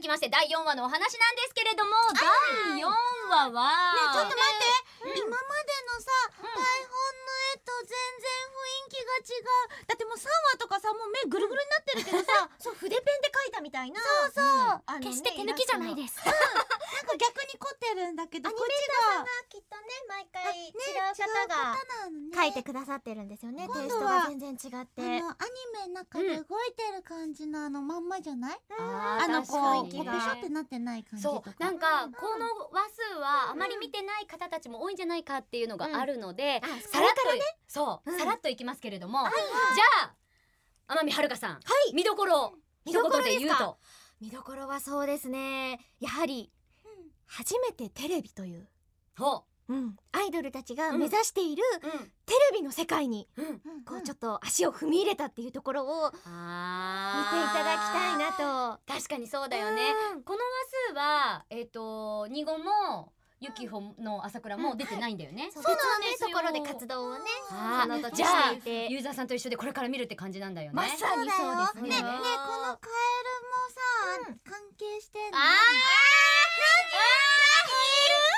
続きまして第4話のお話なんですけれども第4話は。ねちょっと待って、今までのさ、台本の絵と全然雰囲気が違う。だってもう3話とかさもう目ぐるぐるになってるけどさ そう筆ペンで描いたみたいな。そうそう、決して手抜きじゃないです。なんか逆に凝ってるんだけどアニこっちメーターさんががきっとね毎回あね違う方が書いてくださってるんですよね。テイスト今度はが全然違って。あのアニメの中で動いてる感じのあのまんまじゃない、ああのこう確かに。こうペショってなってない感じとか。そうなんかこの話数はあまり見てない方たちも多いんじゃないかっていうのがあるので、うん。あさらっとそれそう、うん。さらっといきますけれども、じゃあ天海遥さん、はい。見どころを一見どころ言で言うと。見どころはそうですね。やはり初めてテレビという、ほう。ん、アイドルたちが目指しているう、うん。テレビの世界にうん、うんこうちょっと足を踏み入れたっていうところを見ていあーただきたいなと。確かにそうだよね、うん。この話数はえっ、と二語もゆきほの朝倉も出てないんだよね、そうそうなんですよ。ところで活動をねあの時じゃあユーザーさんと一緒でこれから見るって感じなんだよね。まさにそうですね。ね。ねこのカエルもさ、関係してんの？あー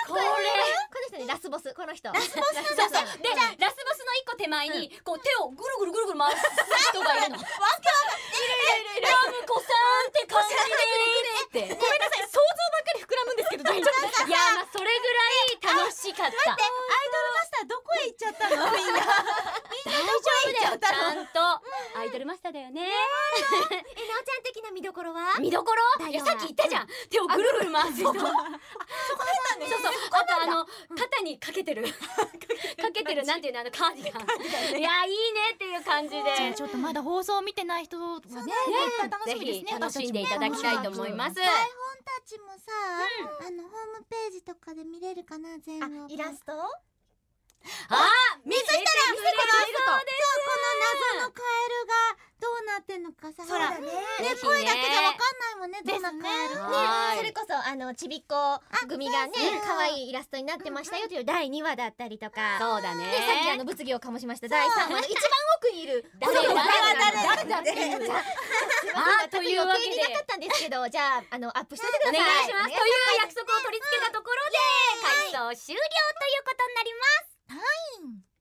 これこの人ねラスボスこの人ラスボスそうそうでラスボスの一個手前にこう手をぐるぐるぐるぐる回す人がいるの。わ けわかんない。ラムコさんって感じでーって。ごめんなさい想像ばっかり膨らむんですけど大丈夫。いやまあそれぐらい楽しかった。アイドルマスターどこへ行っちゃったの？みんな大丈夫だよちゃんとアイドルマスターだよね。え なおちゃん見どころは？見どころ？いやさっき言ったじゃん。手をぐるぐる回す人。そう。そう。あとあの肩にかけてる。かけてるなんていうのあのカーディガン。いやいいねっていう感じで。じゃあちょっとまだ放送を見てない人はねねぜひ楽しんでいただきたいと思います。台本たちもさ、あのホームページとかで見れるかな全部。あイラスト？あ、見せたら見せてくれる。このなってんのかさ。そうだね。ね声だけじゃわかんないもんねどんなね。はい。それこそあのちびっこ組がね可愛いイラストになってましたよという第2話だったりとか。そうだね。でさっきあの物議を醸しました。第3話の一番奥にいる。誰この子誰誰誰っていうあーというわけでなかったんですけどじゃああのアップしててください。お願いします。という約束を取り付けたところで、回答終了ということになります。うん